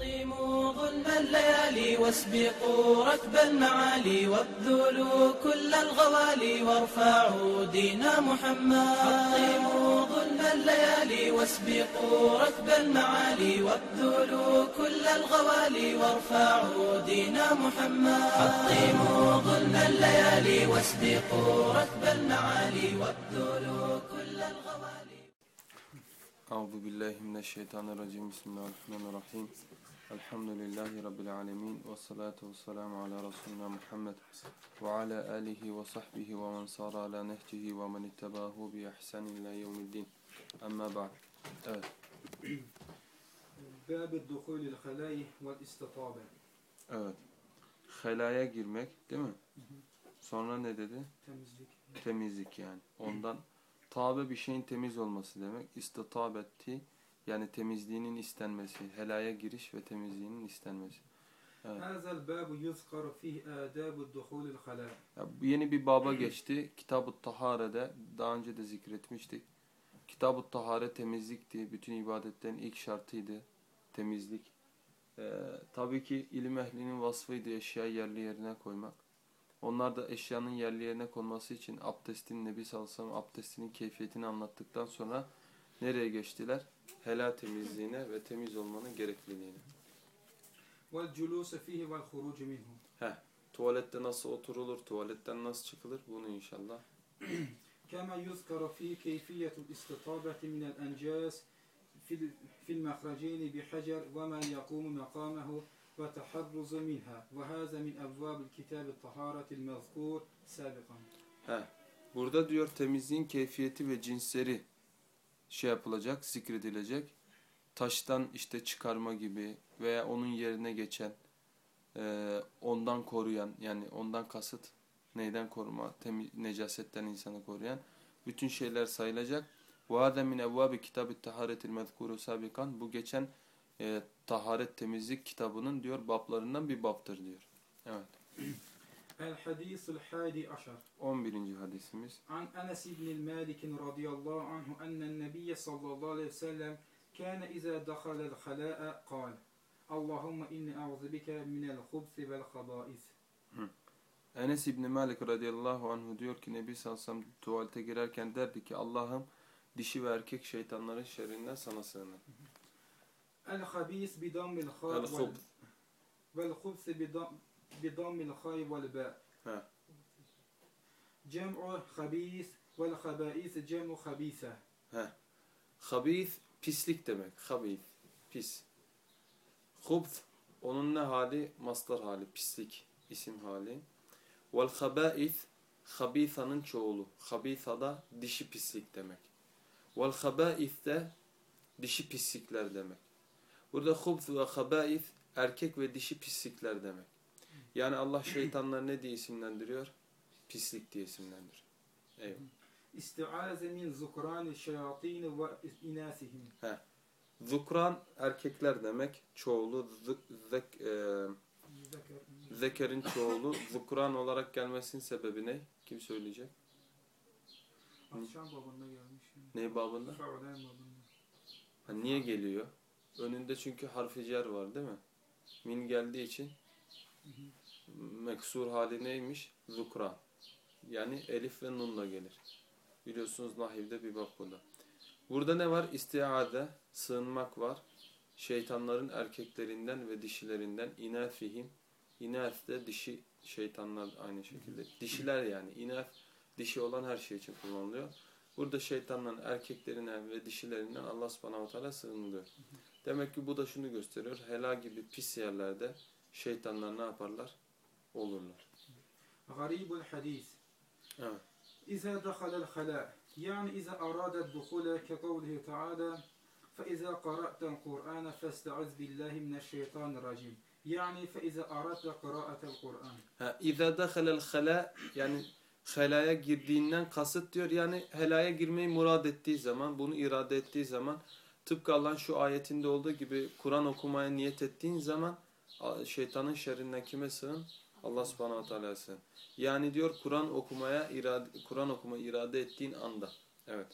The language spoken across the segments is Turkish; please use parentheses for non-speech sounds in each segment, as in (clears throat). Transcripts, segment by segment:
حطموا ظلم الليالي واسبقوا ركب المعالي وابذلوا كل الغوالي وارفعوا دين محمد حطموا ظلم الليالي واسبقوا ركب المعالي وابذلوا كل الغوالي وارفعوا دين محمد حطموا ظلم الليالي واسبقوا ركب المعالي وابذلوا كل الغوالي Euzu billahi mineşşeytanirracim. Bismillahirrahmanirrahim. Elhamdülillahi Rabbil alemin ve salatu ve selamu ala Resulüna Muhammed ve ala alihi ve sahbihi ve men sara ala nehcihi ve men ittebahu bi ihsan ila yevmiddin. Amma ba'd. Evet. Bâb-ı duhulil halâyi vel istatâbe. Evet. Helaya girmek değil mi? Sonra ne dedi? Temizlik. Temizlik yani. Ondan tabe bir şeyin temiz olması demek. İstatâbetti. Yani temizliğinin istenmesi, helaya giriş ve temizliğinin istenmesi. Evet. Ya, yeni bir baba geçti. Kitab-ı Tahare'de daha önce de zikretmiştik. Kitab-ı Tahare temizlikti. Bütün ibadetlerin ilk şartıydı. Temizlik. Ee, tabii ki ilim ehlinin vasfıydı eşya yerli yerine koymak. Onlar da eşyanın yerli yerine konması için abdestin Nebi sallallahu aleyhi abdestinin keyfiyetini anlattıktan sonra nereye geçtiler? Helal temizliğine ve temiz olmanın gerekliliğine. والجلوس فيه والخروج منه Heh, tuvalette nasıl oturulur, tuvaletten nasıl çıkılır bunu inşallah كما يذكر فيه كيفية الاستطابة من الأنجاس في ال- في المخرجين بحجر وما يقوم مقامه وتحرز منها وهذا من أبواب الكتاب الطهارة المذكور سابقا He. Burada diyor temizliğin keyfiyeti ve cinsleri şey yapılacak, zikredilecek. Taştan işte çıkarma gibi veya onun yerine geçen, e, ondan koruyan yani ondan kasıt neyden koruma, temiz, necasetten insanı koruyan bütün şeyler sayılacak. وَهَذَا مِنْ اَوَّابِ كِتَابِ التَّحَارَةِ الْمَذْكُورُ sabikan Bu geçen e, taharet temizlik kitabının diyor bablarından bir baptır diyor. Evet. El hadisul hadi aşar. 11. hadisimiz. An Enes ibn Malik radıyallahu anhu ennen nebiyye sallallahu aleyhi ve sellem kâne izâ dakhalel halâ'a kâl. Allahümme inni a'udhu bike minel hubsi vel habâiz. Enes İbni Malik radıyallahu anhu diyor ki Nebi Salsam tuvalete girerken derdi ki Allah'ım dişi ve erkek şeytanların şerrinden sana sığınır. El habis bidam bil khab vel hubs bil bi dammil hay vel ba. Cem'u habis vel habais cem'u habise. Habis pislik demek. Habis pis. Hubs onun ne hali? Mastar hali, pislik isim hali. Vel habais habisa'nın çoğulu. Habisa da dişi pislik demek. Vel habais de dişi pislikler demek. Burada hubs ve habais erkek ve dişi pislikler demek. Yani Allah şeytanları ne diye isimlendiriyor? Pislik diye isimlendiriyor. Eyvallah. İsti'aze min zukrani şeyatini ve inasihim. He. Zukran erkekler demek. Çoğulu zek, zek, e, zekerin çoğulu. Zukran olarak gelmesinin sebebi ne? Kim söyleyecek? Akşam babında gelmiş. Ne babında? babında. Ha, niye geliyor? Önünde çünkü harfi var değil mi? Min geldiği için. Hı hı meksur hali neymiş? Zukran. Yani elif ve nunla gelir. Biliyorsunuz nahivde bir bak bunda. Burada ne var? İstiade, sığınmak var. Şeytanların erkeklerinden ve dişilerinden inafihim. İnaf de dişi şeytanlar aynı şekilde. Dişiler yani. İnaf dişi olan her şey için kullanılıyor. Burada şeytanların erkeklerinden ve dişilerinden Allah subhanahu wa ta'ala sığınılıyor. Demek ki bu da şunu gösteriyor. Helal gibi pis yerlerde şeytanlar ne yaparlar? Olurlar. غريب الحديث Evet. إذا دخل الخلاء يعني إذا أراد الدخول كقوله تعالى فإذا قرأت القرآن فاستعذ بالله من الشيطان الرجيم يعني فإذا أردت قراءة القرآن Ha, İza dakhalel hala yani helaya girdiğinden kasıt diyor. Yani helaya girmeyi murad ettiği zaman, bunu irade ettiği zaman tıpkı Allah'ın şu ayetinde olduğu gibi Kur'an okumaya niyet ettiğin zaman a- şeytanın şerrinden kime sığın? Allah subhanahu wa ta'ala sığın. Yani diyor Kur'an okumaya irade, Kur'an okuma irade ettiğin anda. Evet.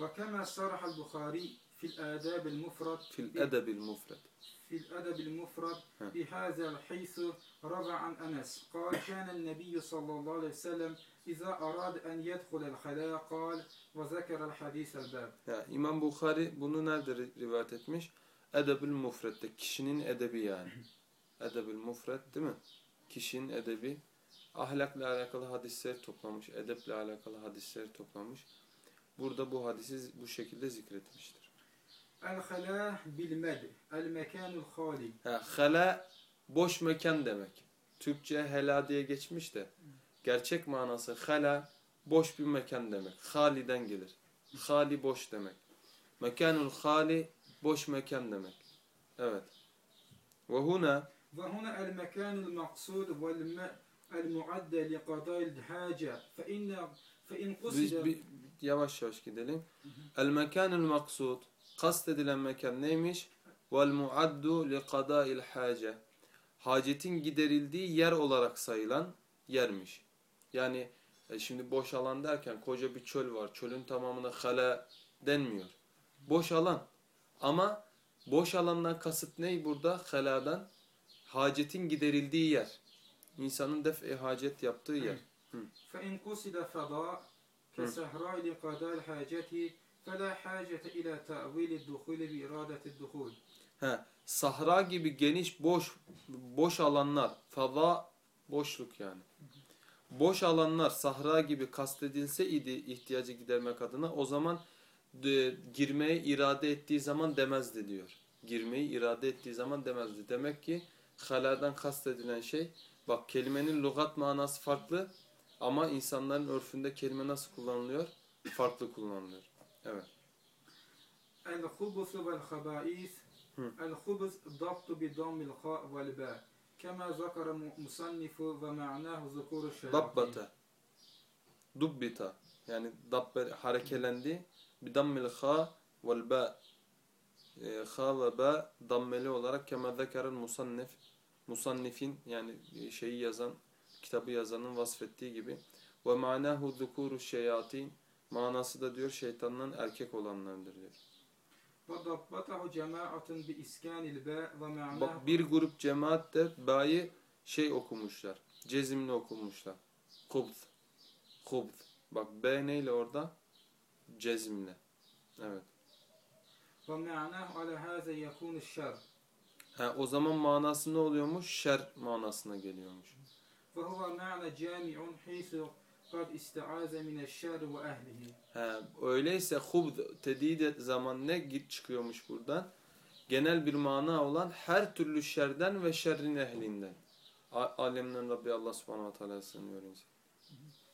وكما صرح البخاري في الآداب المفرد Fil edebil mufred. في الأدب المفرد ها. بهذا الحيث روى عن أنس قال كان النبي صلى الله عليه وسلم إذا أراد أن يدخل الخلاء قال وذكر الحديث الباب Ya, İmam Bukhari bunu nerede ri- rivayet etmiş? Edebül Mufred'de. Kişinin edebi yani. (laughs) Edebül Mufred değil mi? kişinin edebi ahlakla alakalı hadisler toplamış, edeple alakalı hadisler toplamış. Burada bu hadisi bu şekilde zikretmiştir. El-halâ bil-med, el-mekânul hâli. Halâ, boş mekan demek. Türkçe hela diye geçmiş de gerçek manası hala boş bir mekan demek. Hali'den gelir. Hali boş demek. Mekanul hali boş mekan demek. Evet. Ve huna وهنا المكان المقصود والماء المعد لقضاء الحاجة فإن فإن biz قصد bir, yavaş yavaş gidelim. El mekanul maksud kast edilen mekan neymiş? Vel muaddu li qada'il hace. Hacetin giderildiği yer olarak sayılan yermiş. Yani e, şimdi boş alan derken koca bir çöl var. Çölün tamamına hala denmiyor. Boş alan. Ama boş alandan kasıt ney burada? Haladan hacetin giderildiği yer. İnsanın def-i hacet yaptığı yer. فإن قصد فضاء كسهراء لقضاء الحاجة فلا حاجة إلى تأويل الدخول بإرادة الدخول He, sahra gibi geniş boş boş alanlar, fada boşluk yani. Boş alanlar sahra gibi kastedilse idi ihtiyacı gidermek adına o zaman de, girmeye irade ettiği zaman demezdi diyor. Girmeyi irade ettiği zaman demezdi. Demek ki haladan kastedilen şey, bak kelimenin lügat manası farklı ama insanların örfünde kelime nasıl kullanılıyor? Farklı kullanılıyor. Evet. El-hubusu vel-habais El-hubus daptu bi dammil ha vel ba. Kema zakara musannifu ve ma'nahu zukuru şeyatin Dabbata. Dubbita. Yani dabbe harekelendi bi dammil ha vel ba. Ha ve ba dammeli olarak kema zakaran musannif Musannif'in yani e, şeyi yazan, kitabı yazanın vasfettiği gibi ve manahu zukuru şeyatin manası da diyor şeytandan erkek olanlardır diyor. Bak bir grup cemaat de bayi şey okumuşlar. Cezimli okumuşlar. Kubd. Kubd. Bak B neyle orada? Cezimle. Evet. Ve ma'nahu ala haza yakunu şer. Ha, o zaman manası ne oluyormuş? Şer manasına geliyormuş. وهو معنى جامع حيث قد استعاذ من الشر وأهله Ha, öyleyse hubd dediği de zaman ne git çıkıyormuş buradan? Genel bir mana olan her türlü şerden ve şerrin ehlinden. A- Alemden Rabbi Allah subhanahu wa ta'ala sığınıyor insan.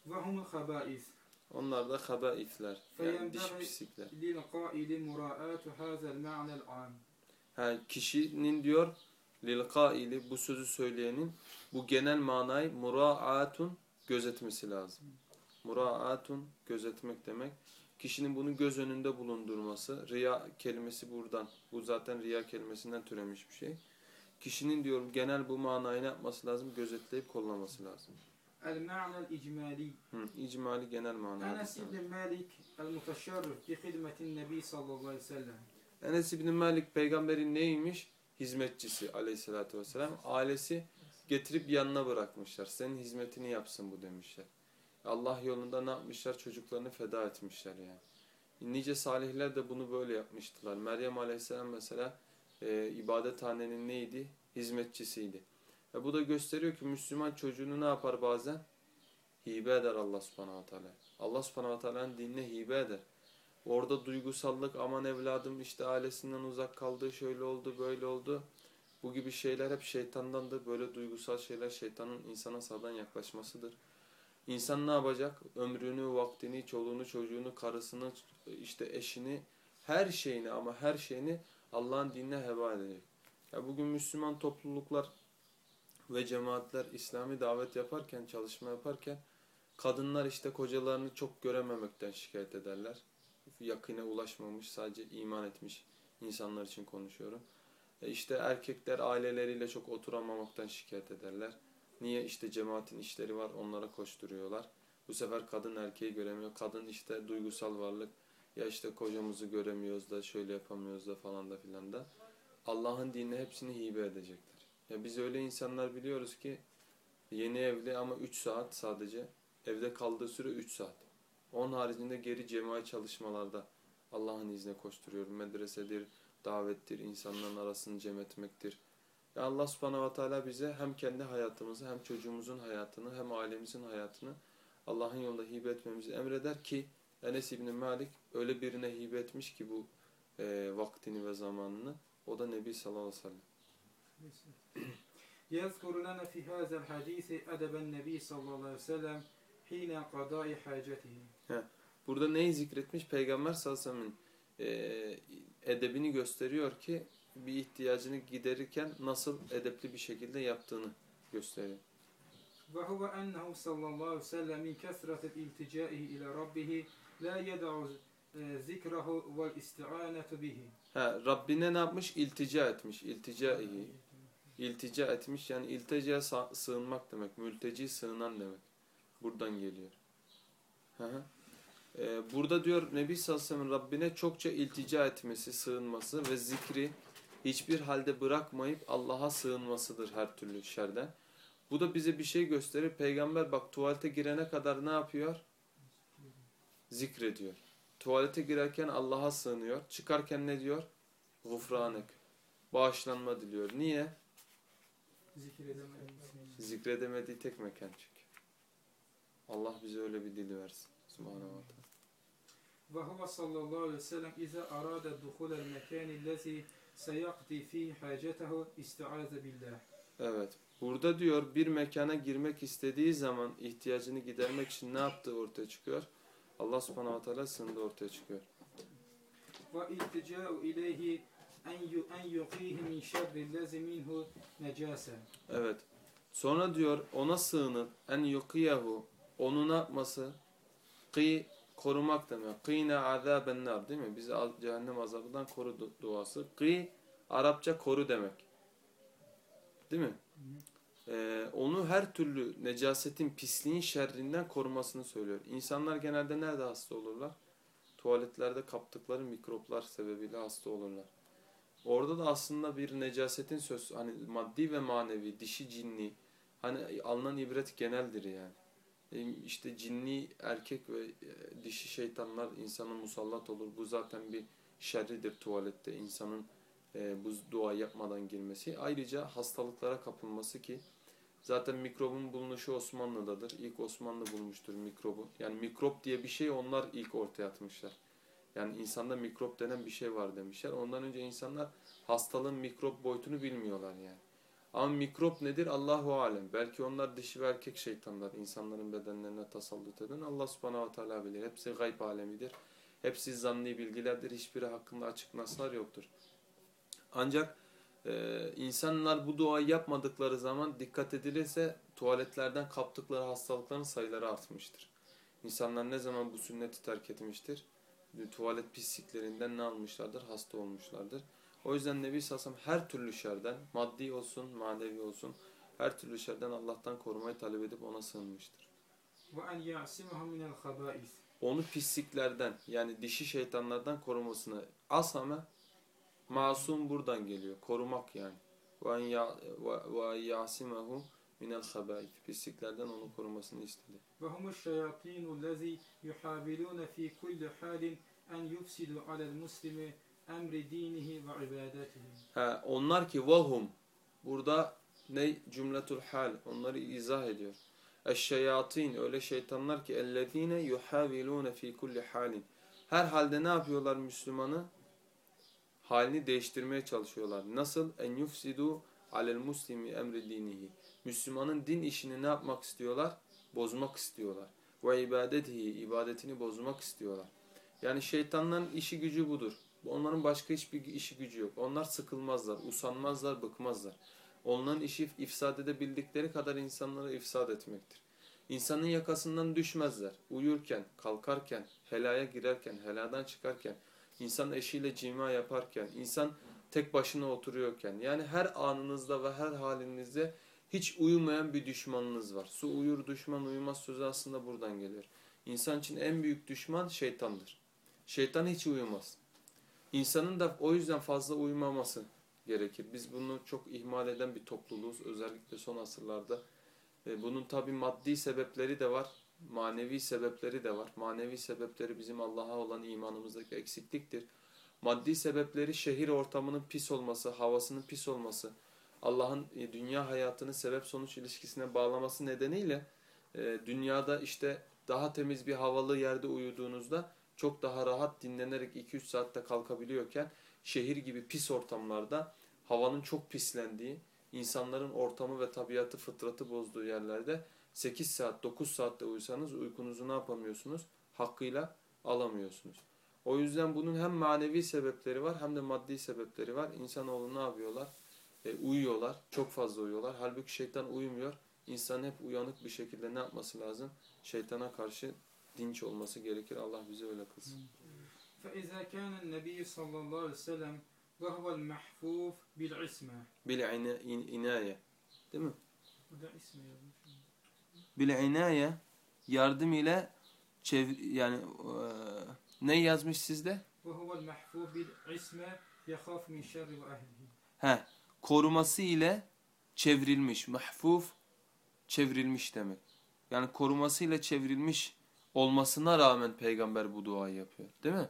وهم الخبائث Onlar da habaifler. Yani diş فينبغي pislikler. للقائل مراعاة هذا المعنى العام Yani kişinin diyor lil kaili bu sözü söyleyenin bu genel manayı muraatun gözetmesi lazım. Muraatun gözetmek demek. Kişinin bunu göz önünde bulundurması. Riya kelimesi buradan. Bu zaten riya kelimesinden türemiş bir şey. Kişinin diyorum genel bu manayı ne yapması lazım? Gözetleyip kollaması lazım. El-ma'nel icmali. İcmali genel manada. Enes ibn Malik el-muteşerrif bi hidmetin nebi sallallahu aleyhi ve sellem. Enes İbni Malik peygamberin neymiş? Hizmetçisi aleyhissalatü vesselam. Ailesi getirip yanına bırakmışlar. Senin hizmetini yapsın bu demişler. Allah yolunda ne yapmışlar? Çocuklarını feda etmişler yani. Nice salihler de bunu böyle yapmıştılar. Meryem aleyhisselam mesela e, ibadethanenin neydi? Hizmetçisiydi. Ve bu da gösteriyor ki Müslüman çocuğunu ne yapar bazen? Hibe eder Allah subhanahu teala. Allah subhanahu teala'nın dinine hibe eder. Orada duygusallık aman evladım işte ailesinden uzak kaldı şöyle oldu böyle oldu. Bu gibi şeyler hep şeytandandır. Böyle duygusal şeyler şeytanın insana sağdan yaklaşmasıdır. İnsan ne yapacak? Ömrünü, vaktini, çoluğunu, çocuğunu, karısını, işte eşini, her şeyini ama her şeyini Allah'ın dinine heba edecek. Ya bugün Müslüman topluluklar ve cemaatler İslami davet yaparken, çalışma yaparken kadınlar işte kocalarını çok görememekten şikayet ederler yakına ulaşmamış, sadece iman etmiş insanlar için konuşuyorum. E işte erkekler aileleriyle çok oturamamaktan şikayet ederler. Niye? işte cemaatin işleri var, onlara koşturuyorlar. Bu sefer kadın erkeği göremiyor. Kadın işte duygusal varlık. ya işte kocamızı göremiyoruz da şöyle yapamıyoruz da falan da filan da Allah'ın dinine hepsini hibe edecekler. Ya biz öyle insanlar biliyoruz ki yeni evli ama 3 saat sadece evde kaldığı süre 3 saat. Onun haricinde geri cemaat çalışmalarda Allah'ın izniyle koşturuyor. Medresedir, davettir, insanların arasını cem etmektir. Ya Allah subhanahu ve teala bize hem kendi hayatımızı hem çocuğumuzun hayatını hem ailemizin hayatını Allah'ın yolunda hibe etmemizi emreder ki Enes İbni Malik öyle birine hibe etmiş ki bu e, vaktini ve zamanını o da Nebi sallallahu aleyhi ve sellem. يذكر لنا في هذا الحديث أدب النبي صلى الله عليه وسلم حين قضاء حاجته Burada neyi zikretmiş? Peygamber sallallahu aleyhi ve sellem'in e, edebini gösteriyor ki bir ihtiyacını giderirken nasıl edepli bir şekilde yaptığını gösteriyor. وهو أنه صلى الله عليه وسلم من كثرة الالتجائه إلى ربه لا يدع ذكره والاستعانة به Ha, Rabbine ne yapmış? İltica etmiş. İltica iyi. İltica etmiş yani iltica sa- sığınmak demek. Mülteci sığınan demek. Buradan geliyor. Hı hı. Ee, burada diyor Nebi sellem Rabbine çokça iltica etmesi, sığınması ve zikri hiçbir halde bırakmayıp Allah'a sığınmasıdır her türlü şerden. Bu da bize bir şey gösterir. Peygamber bak tuvalete girene kadar ne yapıyor? Zikrediyor. Tuvalete girerken Allah'a sığınıyor. Çıkarken ne diyor? Gufranek. Bağışlanma diliyor. Niye? Zikredemediğimiz. Zikredemediği tek mekan çünkü. Allah bize öyle bir dili versin. Subhanahu wa ve huve sallallahu aleyhi ve sellem ize arada duhulel mekani lezi seyakti fi hacetehu istiaze billah. Evet. Burada diyor bir mekana girmek istediği zaman ihtiyacını gidermek için ne yaptığı ortaya çıkıyor. Allah subhanahu wa ta'ala sınırda ortaya çıkıyor. Ve iltica'u ileyhi en yuqihi min şerri lezi minhu necase. Evet. Sonra diyor ona sığınıp en yuqiyahu onu yapması? Kıy korumak demek. Qine azaben nar değil mi? Bizi cehennem azabından koru du- duası. Kı Arapça koru demek. Değil mi? Ee, onu her türlü necasetin, pisliğin şerrinden korumasını söylüyor. İnsanlar genelde nerede hasta olurlar? Tuvaletlerde kaptıkları mikroplar sebebiyle hasta olurlar. Orada da aslında bir necasetin söz hani maddi ve manevi, dişi cinni hani alınan ibret geneldir yani. İşte cinni erkek ve e, dişi şeytanlar insana musallat olur. Bu zaten bir şerridir tuvalette insanın e, bu dua yapmadan girmesi. Ayrıca hastalıklara kapılması ki zaten mikrobun bulunuşu Osmanlı'dadır. İlk Osmanlı bulmuştur mikrobu. Yani mikrop diye bir şey onlar ilk ortaya atmışlar. Yani insanda mikrop denen bir şey var demişler. Ondan önce insanlar hastalığın mikrop boyutunu bilmiyorlar yani. Ama mikrop nedir? Allahu alem. Belki onlar dişi ve erkek şeytanlar insanların bedenlerine tasallut eden Allah subhanahu teala bilir. Hepsi gayb alemidir. Hepsi zanni bilgilerdir. Hiçbiri hakkında açık naslar yoktur. Ancak e, insanlar bu duayı yapmadıkları zaman dikkat edilirse tuvaletlerden kaptıkları hastalıkların sayıları artmıştır. İnsanlar ne zaman bu sünneti terk etmiştir? Tuvalet pisliklerinden ne almışlardır? Hasta olmuşlardır. O yüzden Nebi Sassam her türlü şerden, maddi olsun, manevi olsun, her türlü şerden Allah'tan korumayı talep edip ona sığınmıştır. Onu pisliklerden yani dişi şeytanlardan korumasını asame masum buradan geliyor. Korumak yani. Ve yasimehu minel habait. Pisliklerden onu korumasını istedi. Ve humu şeyatinu lezi yuhabilune fi kulli halin en yufsidu alel muslimi emri dinihi ve ibadetihi. Onlar ki vahum burada ne cümletul hal onları izah ediyor. Eşşeyatin öyle şeytanlar ki ellezine yuhavilune fi kulli halin. Her halde ne yapıyorlar Müslümanı? Halini değiştirmeye çalışıyorlar. Nasıl? En yufsidu alel muslimi emri dinihi. Müslümanın din işini ne yapmak istiyorlar? Bozmak istiyorlar. Ve ibadetihi ibadetini bozmak istiyorlar. Yani şeytanların işi gücü budur. Onların başka hiçbir işi gücü yok. Onlar sıkılmazlar, usanmazlar, bıkmazlar. Onların işi ifsad edebildikleri kadar insanları ifsad etmektir. İnsanın yakasından düşmezler. Uyurken, kalkarken, helaya girerken, heladan çıkarken, insan eşiyle cima yaparken, insan tek başına oturuyorken, yani her anınızda ve her halinizde hiç uyumayan bir düşmanınız var. Su uyur, düşman uyumaz sözü aslında buradan gelir. İnsan için en büyük düşman şeytandır. Şeytan hiç uyumaz. İnsanın da o yüzden fazla uyumaması gerekir. Biz bunu çok ihmal eden bir topluluğuz. Özellikle son asırlarda. E, bunun tabi maddi sebepleri de var. Manevi sebepleri de var. Manevi sebepleri bizim Allah'a olan imanımızdaki eksikliktir. Maddi sebepleri şehir ortamının pis olması, havasının pis olması, Allah'ın e, dünya hayatını sebep sonuç ilişkisine bağlaması nedeniyle e, dünyada işte daha temiz bir havalı yerde uyuduğunuzda çok daha rahat dinlenerek 2-3 saatte kalkabiliyorken şehir gibi pis ortamlarda havanın çok pislendiği, insanların ortamı ve tabiatı fıtratı bozduğu yerlerde 8 saat 9 saatte uyusanız uykunuzu ne yapamıyorsunuz? Hakkıyla alamıyorsunuz. O yüzden bunun hem manevi sebepleri var hem de maddi sebepleri var. İnsanoğlu ne yapıyorlar? E, uyuyorlar. Çok fazla uyuyorlar. Halbuki şeytan uyumuyor. İnsan hep uyanık bir şekilde ne yapması lazım? Şeytana karşı dinç olması gerekir. Allah bizi öyle kılsın. فإذا كان النبي صلى الله عليه وسلم وهو المحفوف بالعصمة Bil ina- in- inaye. Değil mi? Bu da ismi yazmış. Bil inaye yardım ile çev yani e, ne yazmış sizde? وهو المحفوف بالعصمة يخاف من شر وأهله He, koruması ile çevrilmiş, mahfuf çevrilmiş demek. Yani koruması ile çevrilmiş olmasına rağmen peygamber bu duayı yapıyor. Değil mi?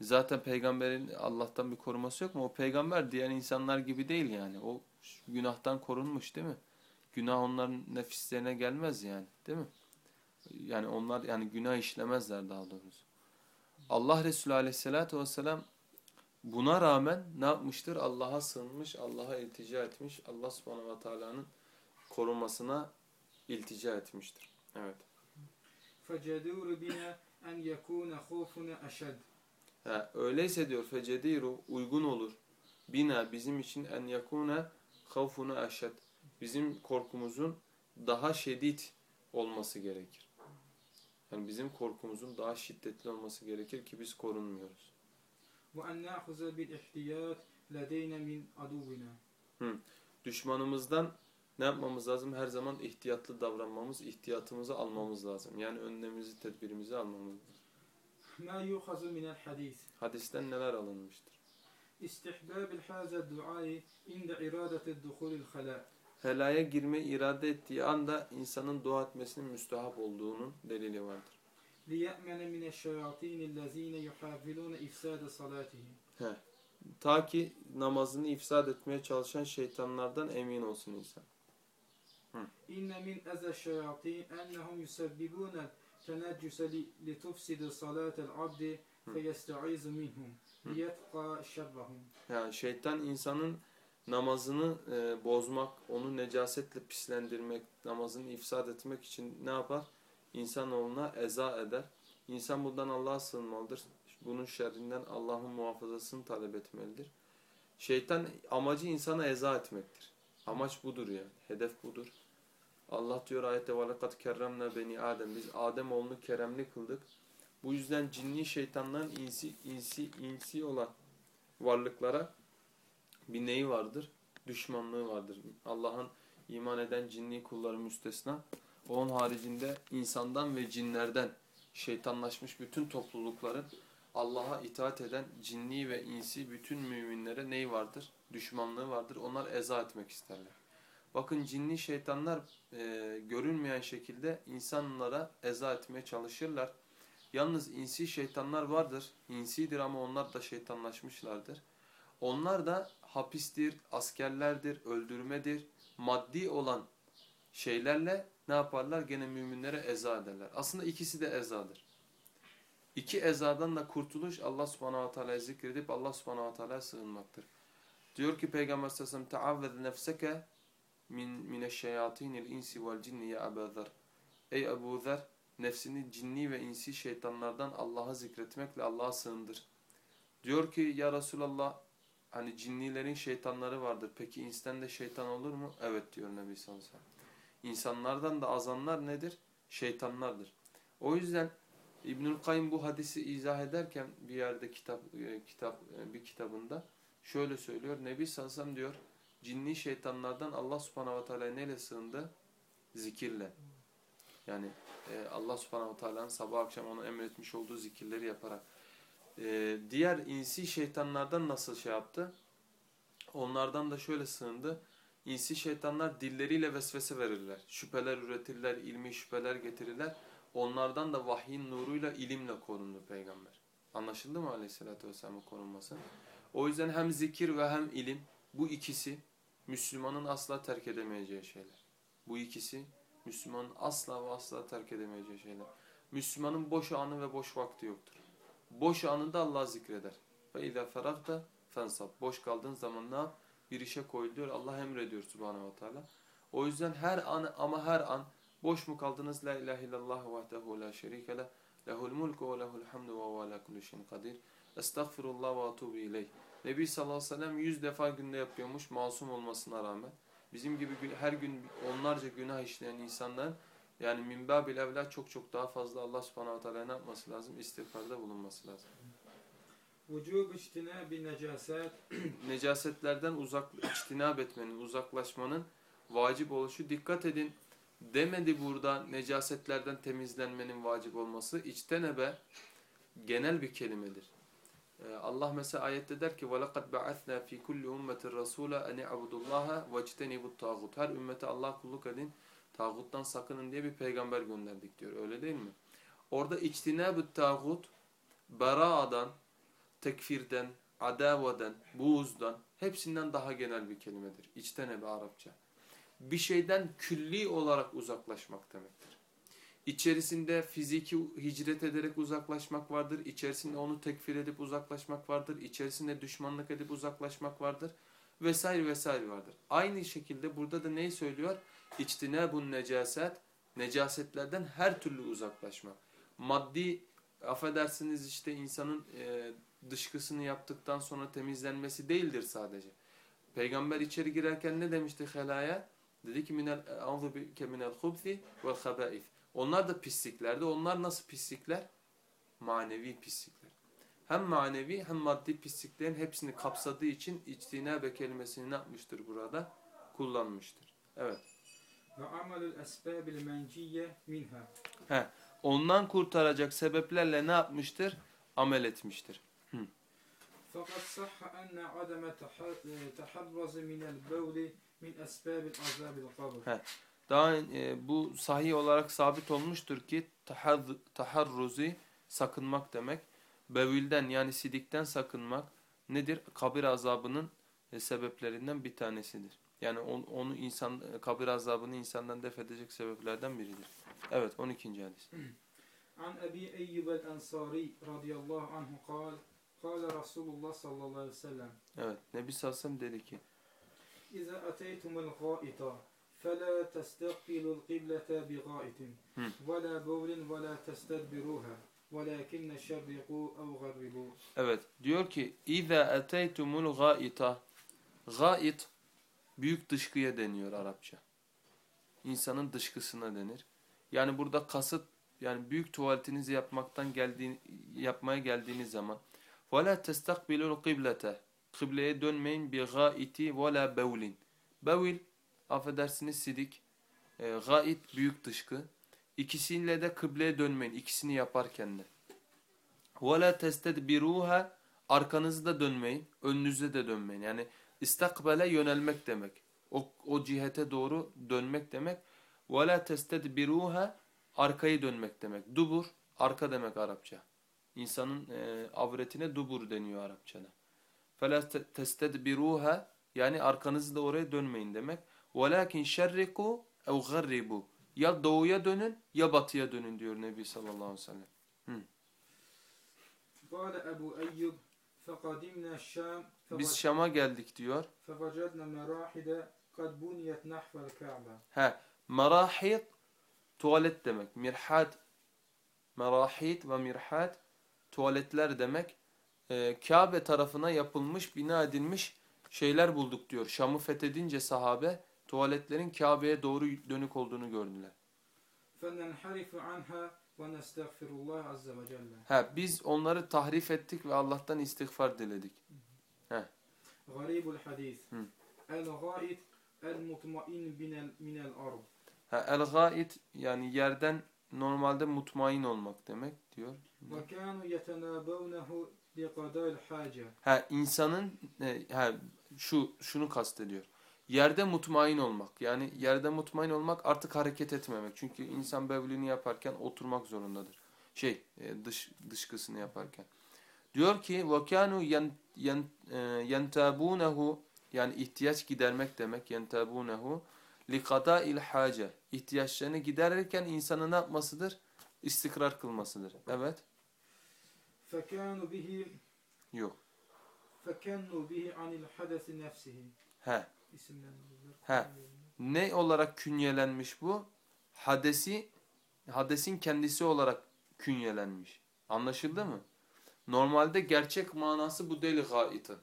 Zaten peygamberin Allah'tan bir koruması yok mu? O peygamber diğer insanlar gibi değil yani. O günahtan korunmuş değil mi? Günah onların nefislerine gelmez yani. Değil mi? Yani onlar yani günah işlemezler daha doğrusu. Allah Resulü aleyhissalatü vesselam Buna rağmen ne yapmıştır? Allah'a sığınmış, Allah'a iltica etmiş. Allah subhanahu ve teala'nın korunmasına iltica etmiştir. Evet fecediru bina en yekune khufuna eşed. Ha, öyleyse diyor fecediru uygun olur. Bina bizim için en yakune khufuna eşed. Bizim korkumuzun daha şiddet olması gerekir. Yani bizim korkumuzun daha şiddetli olması gerekir ki biz korunmuyoruz. Ve en na'huza bil ihtiyat ledeyne min aduvina. Düşmanımızdan ne yapmamız lazım? Her zaman ihtiyatlı davranmamız, ihtiyatımızı almamız lazım. Yani önlemimizi, tedbirimizi almamız lazım. ما يؤخذ من الحديث Hadisten neler alınmıştır? استحباب هذا الدعاء عند إرادة الدخول الخلاء Helaya girmeyi irade ettiği anda insanın dua etmesinin müstehap olduğunun delili vardır. ليأمن من الشياطين الذين يحاولون إفساد صلاته He. Ta ki namazını ifsad etmeye çalışan şeytanlardan emin olsun insan. İnne min eze şeyatîn ennehum yusebbibûne tenecüse litufsidu salatel abdi feyestaizu minhum liyetka şerrahum. Yani şeytan insanın namazını e, bozmak, onu necasetle pislendirmek, namazını ifsad etmek için ne yapar? İnsanoğluna eza eder. İnsan bundan Allah'a sığınmalıdır. Bunun şerrinden Allah'ın muhafazasını talep etmelidir. Şeytan amacı insana eza etmektir. Amaç budur yani. Hedef budur. Allah diyor ayette وَلَقَدْ كَرَّمْنَا beni Adem. Biz Adem oğlunu keremli kıldık. Bu yüzden cinni şeytanların insi, insi, insi olan varlıklara bir neyi vardır? Düşmanlığı vardır. Allah'ın iman eden cinni kulları müstesna. Onun haricinde insandan ve cinlerden şeytanlaşmış bütün toplulukların Allah'a itaat eden cinni ve insi bütün müminlere neyi vardır? Düşmanlığı vardır. Onlar eza etmek isterler. Bakın cinni şeytanlar e, görünmeyen şekilde insanlara eza etmeye çalışırlar. Yalnız insi şeytanlar vardır. İnsidir ama onlar da şeytanlaşmışlardır. Onlar da hapistir, askerlerdir, öldürmedir. Maddi olan şeylerle ne yaparlar? Gene müminlere eza ederler. Aslında ikisi de ezadır. İki ezadan da kurtuluş Allah subhanahu ta'ala zikredip Allah subhanahu ta'ala sığınmaktır. Diyor ki Peygamber sallallahu aleyhi ve sellem "Teavvez nefseke min mineşşeyatinil insi vel cinni ya Ebu Zer." Ey Ebu Zer, nefsini cinni ve insi şeytanlardan Allah'a zikretmekle Allah'a sığındır. Diyor ki ya Resulallah hani cinnilerin şeytanları vardır. Peki insten de şeytan olur mu? Evet diyor Nebi sallallahu. İnsanlardan da azanlar nedir? Şeytanlardır. O yüzden İbnül Kayyim bu hadisi izah ederken bir yerde kitap e, kitap e, bir kitabında şöyle söylüyor. Nebi sallallahu diyor cinni şeytanlardan Allah subhanahu ve teala neyle sığındı? Zikirle. Yani e, Allah subhanahu teala'nın sabah akşam ona emretmiş olduğu zikirleri yaparak. Ee, diğer insi şeytanlardan nasıl şey yaptı? Onlardan da şöyle sığındı. İnsi şeytanlar dilleriyle vesvese verirler. Şüpheler üretirler, ilmi şüpheler getirirler. Onlardan da vahyin nuruyla, ilimle korundu peygamber. Anlaşıldı mı aleyhissalatü vesselamın korunması? O yüzden hem zikir ve hem ilim bu ikisi Müslümanın asla terk edemeyeceği şeyler. Bu ikisi Müslümanın asla ve asla terk edemeyeceği şeyler. Müslümanın boş anı ve boş vakti yoktur. Boş anında Allah zikreder. Ve izâ feragta fensab. Boş kaldığın zaman ne yap? Bir işe koyuluyor. Allah emrediyor subhanehu ve teala. O yüzden her an ama her an boş mu kaldınız? La ilahe illallah vahdehu la şerike leh. Lehul mulku ve lehul hamdu ve huve ala kulli şeyin kadir. Estağfirullah ve atubu ileyh. Nebi sallallahu aleyhi ve sellem yüz defa günde yapıyormuş masum olmasına rağmen. Bizim gibi her gün onlarca günah işleyen insanlar yani minba bile evla çok çok daha fazla Allah subhanahu teala ne yapması lazım? İstiğfarda bulunması lazım. Vücub içtina bir necaset. (clears throat) Necasetlerden uzak, içtinab etmenin, uzaklaşmanın vacip oluşu. Dikkat edin demedi burada necasetlerden temizlenmenin vacip olması. İçtenebe genel bir kelimedir. Ee, Allah mesela ayette der ki وَلَقَدْ بَعَثْنَا ف۪ي كُلِّ اُمَّةٍ رَسُولًا اَنِ عَبُدُ اللّٰهَ وَاجْتَنِبُ الطَّاغُوتِ Her ümmete Allah kulluk edin, tağuttan sakının diye bir peygamber gönderdik diyor. Öyle değil mi? Orada içtinab-ı tağut, bera'adan, tekfirden, adavadan, buğuzdan hepsinden daha genel bir kelimedir. İçtenebe Arapça. Bir şeyden külli olarak uzaklaşmak demektir. İçerisinde fiziki hicret ederek uzaklaşmak vardır. İçerisinde onu tekfir edip uzaklaşmak vardır. İçerisinde düşmanlık edip uzaklaşmak vardır. Vesaire vesaire vardır. Aynı şekilde burada da neyi söylüyor? İçtinabun necaset, necasetlerden her türlü uzaklaşmak. Maddi, affedersiniz işte insanın e, dışkısını yaptıktan sonra temizlenmesi değildir sadece. Peygamber içeri girerken ne demişti helaya? Dedi ki minel a'udhu bike minel hubsi vel haba'ith. Onlar da pisliklerde. Onlar nasıl pislikler? Manevi pislikler. Hem manevi hem maddi pisliklerin hepsini kapsadığı için içtinabe kelimesini ne yapmıştır burada? Kullanmıştır. Evet. Ve amelül esbâbil menciye minha. He. Ondan kurtaracak sebeplerle ne yapmıştır? Amel etmiştir. Hı. Fakat sahha enne ademe taharrazi e, minel bevli min esbâbil azabil kabr. He. Daha e, bu sahih olarak sabit olmuştur ki tahar, taharruzi sakınmak demek. Bevilden yani sidikten sakınmak nedir? Kabir azabının e, sebeplerinden bir tanesidir. Yani on, onu insan e, kabir azabını insandan def edecek sebeplerden biridir. Evet 12. hadis. (clears throat) An Ebi Eyyub el-Ensari radıyallahu anhu kal Kale Resulullah sallallahu aleyhi ve sellem. Evet. Nebi Sassam dedi ki İza ateytumul gâita فلا تستقبلوا القبلة بغائط Hmm. ولا بول ولا تستدبروها ولكن شرقوا أو غربوا Evet diyor ki İza eteytumul gaita Gait büyük dışkıya deniyor Arapça. İnsanın dışkısına denir. Yani burada kasıt yani büyük tuvaletinizi yapmaktan geldiğin, yapmaya geldiğiniz zaman وَلَا تَسْتَقْبِلُوا الْقِبْلَةَ Kıbleye dönmeyin bi gaiti وَلَا bevlin. Bevil affedersiniz sidik. E, gait büyük dışkı. İkisiyle de kıbleye dönmeyin. ikisini yaparken de. وَلَا تَسْتَدْبِرُوهَا Arkanızı da dönmeyin, önünüze de dönmeyin. Yani istakbele yönelmek demek. O, o cihete doğru dönmek demek. وَلَا تَسْتَدْبِرُوهَا Arkayı dönmek demek. Dubur, arka demek Arapça. İnsanın e, avretine dubur deniyor Arapçada. فَلَا تَسْتَدْبِرُوهَا Yani arkanızı da oraya dönmeyin demek. وَلَاكِنْ شَرِّقُوا اَوْ غَرِّبُوا Ya doğuya dönün ya batıya dönün diyor Nebi sallallahu aleyhi ve sellem. قال أبو أيوب فقدمنا الشام Biz Şam'a geldik diyor. فوجدنا مراحد قد بنيت نحو الكعبة He, marahit tuvalet demek. Mirhat, marahit ve mirhat tuvaletler demek. Ee, Kabe tarafına yapılmış, bina edilmiş şeyler bulduk diyor. Şam'ı fethedince sahabe tuvaletlerin Kabe'ye doğru dönük olduğunu gördüler. Ha, biz onları tahrif ettik ve Allah'tan istiğfar diledik. Ha. Garibul hadis. El-gâid el-mutmain minel ard. Ha, el-gâid yani yerden normalde mutmain olmak demek diyor. Ve kânu yetenâbevnehu liqadâil hâce. Ha, insanın, e, ha, şu, şunu kastediyor. Yerde mutmain olmak. Yani yerde mutmain olmak artık hareket etmemek. Çünkü insan bevlini yaparken oturmak zorundadır. Şey e, dış dışkısını yaparken. Diyor ki وَكَانُوا yen, yen, e, يَنْتَابُونَهُ Yani ihtiyaç gidermek demek. يَنْتَابُونَهُ لِقَضَاءِ الْحَاجَةِ İhtiyaçlarını giderirken insanın ne yapmasıdır? İstikrar kılmasıdır. Evet. فكانوا به Yok. فكنوا به عن الحدث نفسه He. He. Ne olarak künyelenmiş bu? Hadesi, hadesin kendisi olarak künyelenmiş. Anlaşıldı mı? Normalde gerçek manası bu değil gaitın.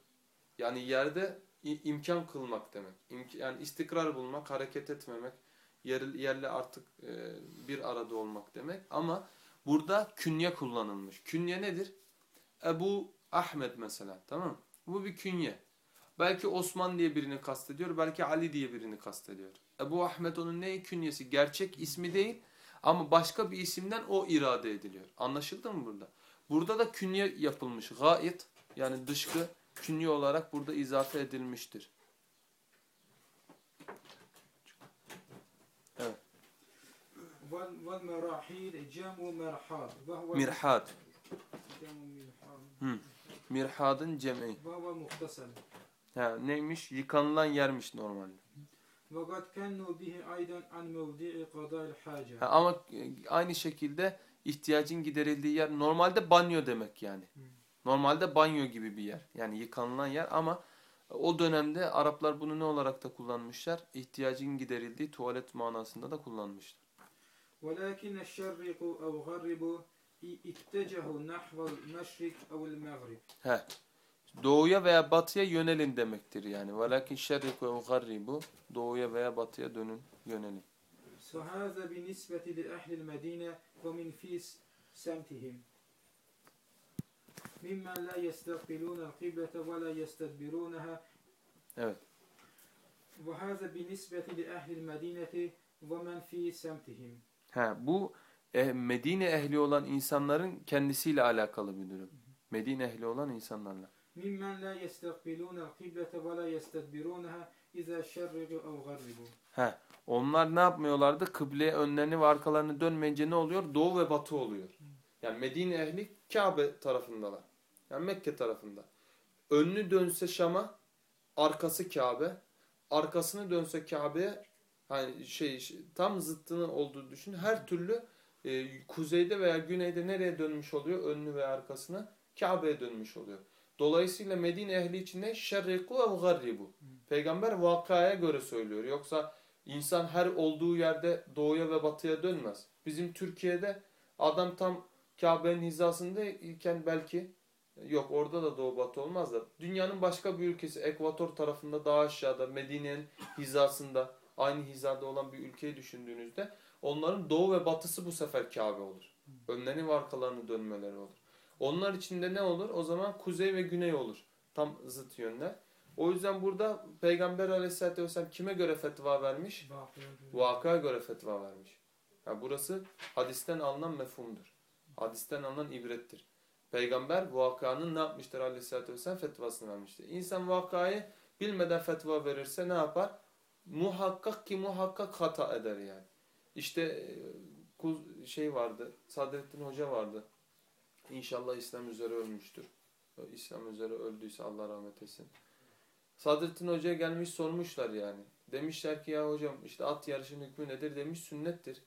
Yani yerde imkan kılmak demek. İmk yani istikrar bulmak, hareket etmemek, yer, yerle artık e, bir arada olmak demek. Ama burada künye kullanılmış. Künye nedir? Ebu Ahmet mesela tamam mı? Bu bir künye. Belki Osman diye birini kastediyor, belki Ali diye birini kastediyor. Ebu Ahmet onun ne künyesi? Gerçek ismi değil ama başka bir isimden o irade ediliyor. Anlaşıldı mı burada? Burada da künye yapılmış. Gait yani dışkı künye olarak burada izafe edilmiştir. Evet. Mirhad. Hmm. Mirhad'ın cem'i. Baba muhtasel. Ha, neymiş? Yıkanılan yermiş normalde. وقد كنوا به أيضا عن موضع قضاء الحاجة Ha, ama e, aynı şekilde ihtiyacın giderildiği yer normalde banyo demek yani. Normalde banyo gibi bir yer. Yani yıkanılan yer ama o dönemde Araplar bunu ne olarak da kullanmışlar? İhtiyacın giderildiği tuvalet manasında da kullanmışlar. ولكن الشرق أو غرب اتجهوا نحو المشرق أو المغرب He. Doğuya veya batıya yönelin demektir yani. Velakin şerriku ve garribu doğuya veya batıya dönün, yönelin. فهذا بالنسبة لأهل المدينة ومن في سمتهم ممن لا يستقبلون القبلة ولا يستدبرونها Evet. وهذا بالنسبة لأهل المدينة ومن في سمتهم Ha, bu e, Medine ehli olan insanların kendisiyle alakalı bir durum. Medine ehli olan insanlarla. mimmen la yestakbilûnel kıblete ve la yestedbirûneha izâ şerrigû ev garribû. He. Onlar ne yapmıyorlardı? Kıbleye önlerini ve arkalarını dönmeyince ne oluyor? Doğu ve batı oluyor. Yani Medine ehli Kabe tarafındalar. Yani Mekke tarafında. Önünü dönse Şam'a, arkası Kabe. Arkasını dönse Kabe'ye, hani şey tam zıttının olduğu düşün. Her türlü e, kuzeyde veya güneyde nereye dönmüş oluyor? Önlü veya arkasına Kabe'ye dönmüş oluyor. Dolayısıyla Medine ehli için ne? Şerriku ve garribu. Peygamber vakaya göre söylüyor. Yoksa insan her olduğu yerde doğuya ve batıya dönmez. Bizim Türkiye'de adam tam Kabe'nin hizasındayken belki yok orada da doğu batı olmaz da dünyanın başka bir ülkesi ekvator tarafında daha aşağıda Medine'nin hizasında aynı hizada olan bir ülkeyi düşündüğünüzde onların doğu ve batısı bu sefer Kabe olur. Önlerini ve arkalarını dönmeleri olur. Onlar içinde ne olur? O zaman kuzey ve güney olur. Tam zıt yönler. O yüzden burada Peygamber aleyhissalatü vesselam kime göre fetva vermiş? Vakıa göre fetva vermiş. Yani burası hadisten alınan mefhumdur. Hadisten alınan ibrettir. Peygamber vakanın ne yapmıştır aleyhissalatü vesselam fetvasını vermiştir. İnsan vakayı bilmeden fetva verirse ne yapar? Muhakkak ki muhakkak hata eder yani. İşte e, şey vardı, Sadrettin Hoca vardı. İnşallah İslam üzere ölmüştür. İslam üzere öldüyse Allah rahmet etsin. Sadrettin Hoca'ya gelmiş sormuşlar yani. Demişler ki ya hocam işte at yarışının hükmü nedir? Demiş sünnettir.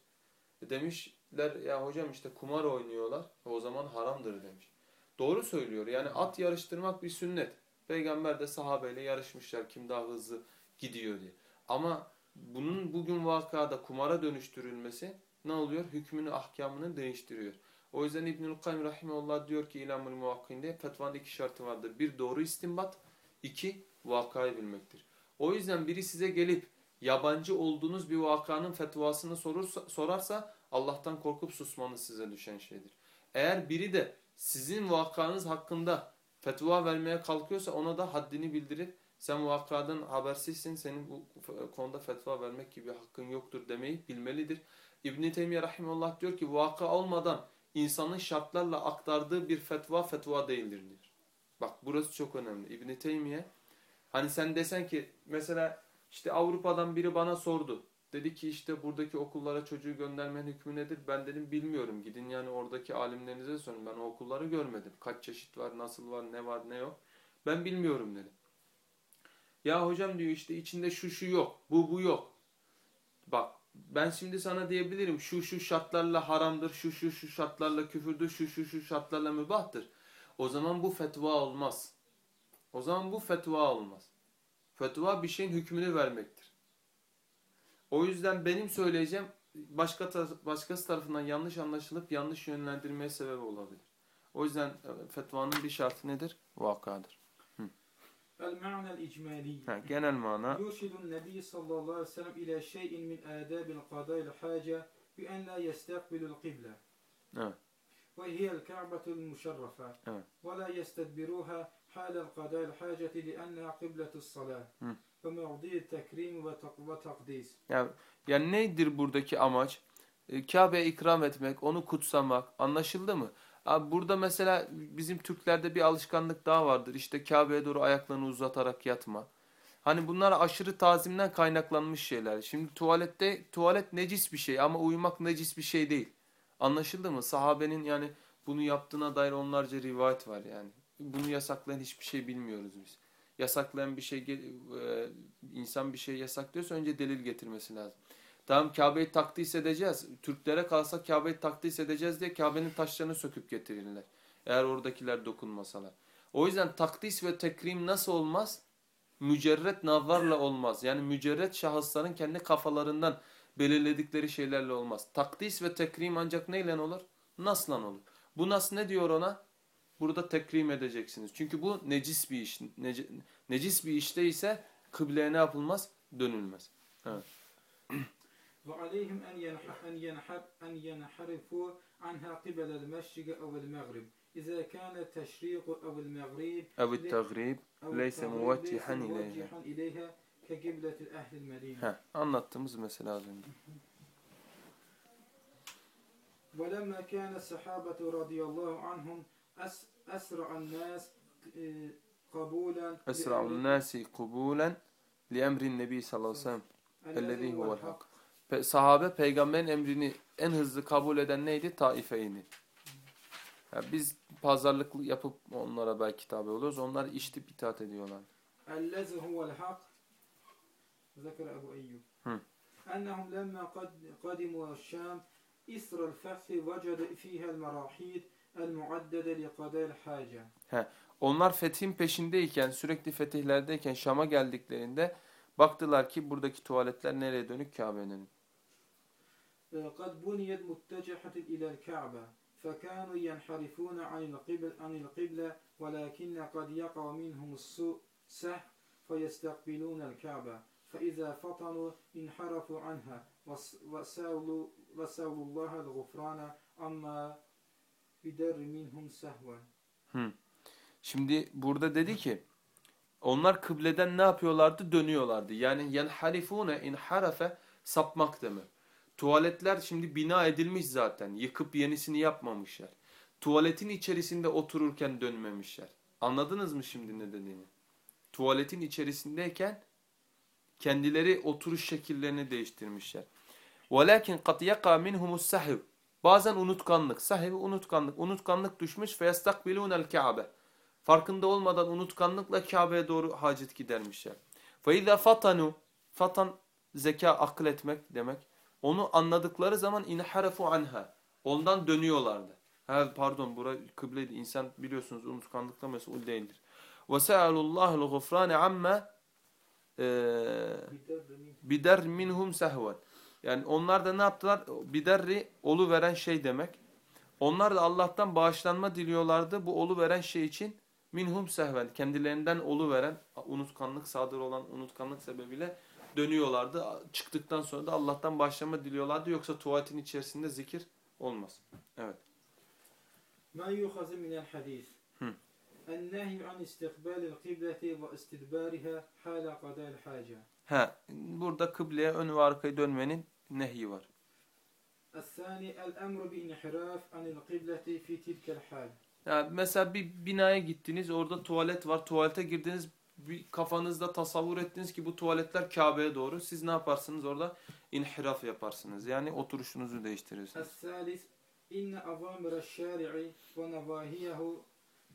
E Demişler ya hocam işte kumar oynuyorlar. O zaman haramdır demiş. Doğru söylüyor. Yani at yarıştırmak bir sünnet. Peygamber de sahabeyle yarışmışlar kim daha hızlı gidiyor diye. Ama bunun bugün vakada kumara dönüştürülmesi ne oluyor? Hükmünü, ahkamını değiştiriyor. O yüzden İbnül Kayyum Rahimullah diyor ki İlamül Muvakkinde fetvanın iki şartı vardır. Bir doğru istinbat, iki vakayı bilmektir. O yüzden biri size gelip yabancı olduğunuz bir vakanın fetvasını sorursa, sorarsa Allah'tan korkup susmanız size düşen şeydir. Eğer biri de sizin vakanız hakkında fetva vermeye kalkıyorsa ona da haddini bildirip sen vakadan habersizsin senin bu konuda fetva vermek gibi hakkın yoktur demeyi bilmelidir. İbn-i Teymiye Rahimullah diyor ki vaka olmadan insanın şartlarla aktardığı bir fetva fetva değildir diyor. Bak burası çok önemli. İbn Teymiye hani sen desen ki mesela işte Avrupa'dan biri bana sordu. Dedi ki işte buradaki okullara çocuğu göndermenin hükmü nedir? Ben dedim bilmiyorum. Gidin yani oradaki alimlerinize sorun. Ben o okulları görmedim. Kaç çeşit var, nasıl var, ne var, ne yok. Ben bilmiyorum dedim. Ya hocam diyor işte içinde şu şu yok, bu bu yok. Bak ben şimdi sana diyebilirim şu şu şartlarla haramdır, şu şu şu şartlarla küfürdür, şu şu şu şartlarla mübahtır. O zaman bu fetva olmaz. O zaman bu fetva olmaz. Fetva bir şeyin hükmünü vermektir. O yüzden benim söyleyeceğim başka tar- başkası tarafından yanlış anlaşılıp yanlış yönlendirmeye sebep olabilir. O yüzden e, fetvanın bir şartı nedir? Vakadır. El ma'nel icmali. Ha, genel mana. Yurşidun nebi sallallahu aleyhi ve sellem ile şeyin min adabil qadayil hace bi en la yestekbilul kıble. Evet. Ve hiyel ka'betul muşerrefe. Evet. Ve la yestedbiruha halel qadayil haceti li enneha kıbletus salah. Ve mu'di tekrim ve takdis. Yani, yani nedir buradaki amaç? Ee, Kabe'ye ikram etmek, onu kutsamak anlaşıldı mı? Abi burada mesela bizim Türklerde bir alışkanlık daha vardır. İşte Kabe'ye doğru ayaklarını uzatarak yatma. Hani bunlar aşırı tazimden kaynaklanmış şeyler. Şimdi tuvalette tuvalet necis bir şey ama uyumak necis bir şey değil. Anlaşıldı mı? Sahabenin yani bunu yaptığına dair onlarca rivayet var yani. Bunu yasaklayan hiçbir şey bilmiyoruz biz. Yasaklayan bir şey e, insan bir şey yasaklıyorsa önce delil getirmesi lazım. Tamam Kabe'yi takdis edeceğiz. Türklere kalsa Kabe'yi takdis edeceğiz diye Kabe'nin taşlarını söküp getirirler. Eğer oradakiler dokunmasalar. O yüzden takdis ve tekrim nasıl olmaz? Mücerret navvarla olmaz. Yani mücerret şahısların kendi kafalarından belirledikleri şeylerle olmaz. Takdis ve tekrim ancak neyle olur? Nasla olur. Bu nas ne diyor ona? Burada tekrim edeceksiniz. Çünkü bu necis bir iş. Nece- necis bir işte ise kıbleye ne yapılmaz? Dönülmez. Evet. وعليهم أن ينح- أن ينحر أن ينحرفوا عنها قبل المشرق أو المغرب إذا كان التشريق أو المغرب أو التغريب ليس. موجها إليها كقبلة أهل المدينة Heh, anlattığımız mesele az önce. ولما كان الصحابة رضي الله عنهم أس أسرع الناس آه، قبولا kubulen li emrin nebi sallallahu aleyhi ve sellem. Ellezî huvel hak. Pe- sahabe peygamberin emrini en hızlı kabul eden neydi? Taifeyni. Ya biz pazarlık yapıp onlara belki tabi oluyoruz. Onlar iştip itaat ediyorlar. الذي هو الحق ذكر أبو أيوب هم. أنهم لما قد- قدموا الشام إثر الفتح وجد فيها المراحيض المعددة لقضاء الحاجة Onlar fethin peşindeyken, sürekli fetihlerdeyken Şam'a geldiklerinde baktılar ki buradaki tuvaletler nereye dönük? Kabe'ye dönük. قد بنيت متجهة إلى الكعبة فكانوا ينحرفون عن القبل عن القبلة ولكن قد يقع منهم السوء سهو فيستقبلون الكعبة فإذا فطنوا انحرفوا عنها وس- وسألوا وسألوا الله الغفران أما بدر منهم سهوا Hı. Şimdi burada dedi ki onlar kıbleden ne yapıyorlardı? Dönüyorlardı. Yani yenharifune inharafe sapmak demek. Tuvaletler şimdi bina edilmiş zaten. Yıkıp yenisini yapmamışlar. Tuvaletin içerisinde otururken dönmemişler. Anladınız mı şimdi ne dediğini? Tuvaletin içerisindeyken kendileri oturuş şekillerini değiştirmişler. وَلَكِنْ قَدْ يَقَى مِنْهُمُ السَّحِبِ Bazen unutkanlık. Sahibi unutkanlık. Unutkanlık düşmüş. فَيَسْتَقْبِلُونَ الْكَعْبَ Farkında olmadan unutkanlıkla Kabe'ye doğru hacet gidermişler. فَاِذَا فَطَنُوا Fatan zeka akıl etmek demek. Onu anladıkları zaman inharefu anha. Ondan dönüyorlardı. Ha, pardon bura kıbleydi. İnsan biliyorsunuz unutkanlıkla mesul değildir. وَسَأَلُوا اللّٰهُ الْغُفْرَانِ عَمَّا بدر منهم bider minhum sehven. Yani onlar da ne yaptılar? Biderri olu veren şey demek. Onlar da Allah'tan bağışlanma diliyorlardı bu olu veren şey için minhum sehven. Kendilerinden olu veren unutkanlık sadır olan unutkanlık sebebiyle dönüyorlardı. Çıktıktan sonra da Allah'tan bağışlanma diliyorlardı. Yoksa tuvaletin içerisinde zikir olmaz. Evet. ما يؤخذ من الحديث هم. النهي عن استقبال القبلة واستدبارها حال قضاء الحاجة He, burada kıbleye ön ve arkayı dönmenin nehi var. الثاني الأمر بانحراف عن القبلة في تلك الحال Yani mesela bir binaya gittiniz orada tuvalet var. Tuvalete girdiniz bir kafanızda tasavvur ettiniz ki bu tuvaletler Kabe'ye doğru. Siz ne yaparsınız orada? İnhiraf yaparsınız. Yani oturuşunuzu değiştirirsiniz. Es-salis inne avamira şari'i ve nevahiyehu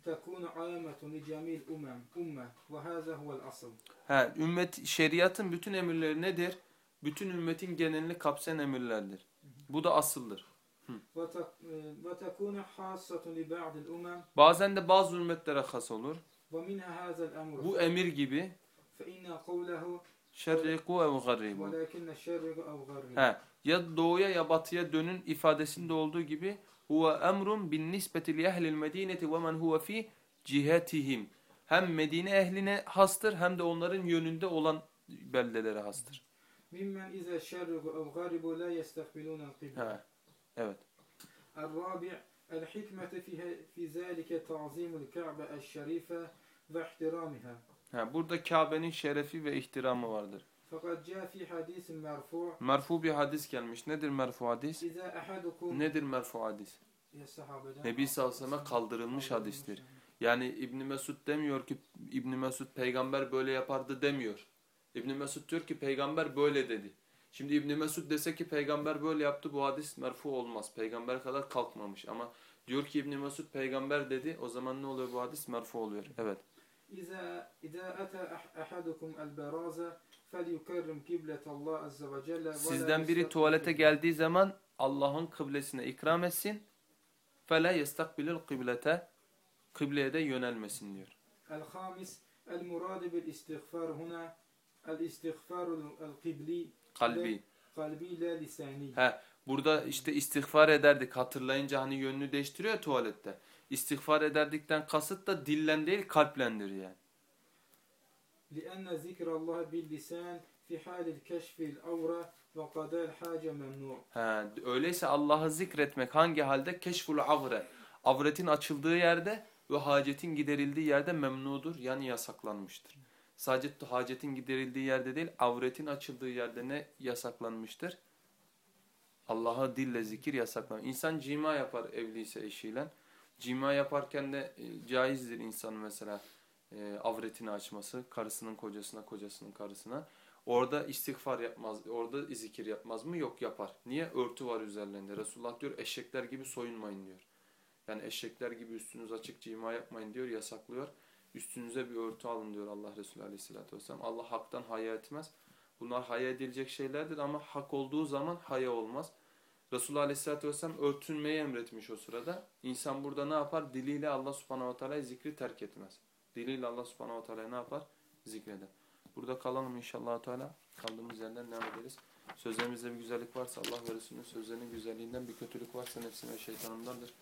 tekunu alametun cemil umem umme ve haza huvel asıl. He, ümmet şeriatın bütün emirleri nedir? Bütün ümmetin genelini kapsayan emirlerdir. Bu da asıldır. E, Bazen de bazı ümmetlere has olur. Bu emir gibi şerriku ev garribu. He, ya doğuya ya batıya dönün ifadesinde olduğu gibi huve emrun bin nisbeti li ehlil medineti ve men huve fi cihetihim. Hem Medine ehline hastır hem de onların yönünde olan beldelere hastır. Mimmen ize şerrugu ev garibu la yestekbilûne kibla. Evet. El-Rabi' el-hikmete fi zâlike ta'zîmul Ka'be el-Şerife ve ihtiramiha. Ha, burada Kabe'nin şerefi ve ihtiramı vardır. Fakat merfu. Bir hadis gelmiş. Nedir merfu hadis? Nedir merfu hadis? Nebi sallallahu kaldırılmış hadistir. Yani İbn Mesud demiyor ki İbn Mesud peygamber böyle yapardı demiyor. İbn Mesud diyor ki peygamber böyle dedi. Şimdi İbn Mesud dese ki peygamber böyle yaptı bu hadis merfu olmaz. Peygamber kadar kalkmamış ama diyor ki İbn Mesud peygamber dedi. O zaman ne oluyor bu hadis merfu oluyor. Evet. İza ida ata ahadukum el beraza felyukerrim kibletallah azze ve celle. Sizden biri tuvalete geldiği zaman Allah'ın kıblesine ikram etsin. Fela yestakbilul kıblete kıbleye de yönelmesin diyor. El hamis el muradu bil istiğfar huna el istiğfarul kibli kalbi kalbi la lisani. He burada işte istiğfar ederdik hatırlayınca hani yönünü değiştiriyor tuvalette. İstiğfar ederdikten kasıt da dillen değil kalplendir yani. لأن ذكر الله باللسان في حال الكشف الأورى وقضاء الحاجة ممنوع He, öyleyse Allah'ı zikretmek hangi halde? Keşful avre. Avretin açıldığı yerde ve hacetin giderildiği yerde memnudur yani yasaklanmıştır. Sadece hacetin giderildiği yerde değil avretin açıldığı yerde ne yasaklanmıştır? Allah'a dille zikir yasaklanmış. İnsan cima yapar evliyse eşiyle. Cima yaparken de e, caizdir insan mesela e, avretini açması. Karısının kocasına, kocasının karısına. Orada istiğfar yapmaz, orada zikir yapmaz mı? Yok yapar. Niye? Örtü var üzerlerinde. Resulullah diyor eşekler gibi soyunmayın diyor. Yani eşekler gibi üstünüz açık cima yapmayın diyor, yasaklıyor. Üstünüze bir örtü alın diyor Allah Resulü Aleyhisselatü Vesselam. Allah haktan haya etmez. Bunlar haya edilecek şeylerdir ama hak olduğu zaman haya olmaz. Resulullah Aleyhisselatü Vesselam örtünmeyi emretmiş o sırada. İnsan burada ne yapar? Diliyle Allah Subhanahu ve Teala'yı zikri terk etmez. Diliyle Allah Subhanahu ve Teala'yı ne yapar? Zikreder. Burada kalalım inşallah Teala. Kaldığımız yerden devam ederiz. Sözlerimizde bir güzellik varsa Allah ve sözlerinin güzelliğinden bir kötülük varsa nefsine şeytanımdandır.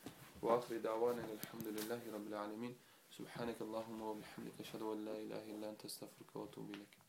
Ve ahri davanen elhamdülillahi rabbil alemin. Subhaneke Allahumma ve bihamdike eşhedü en la ilahe illa ente estağfiruke ve etûbü.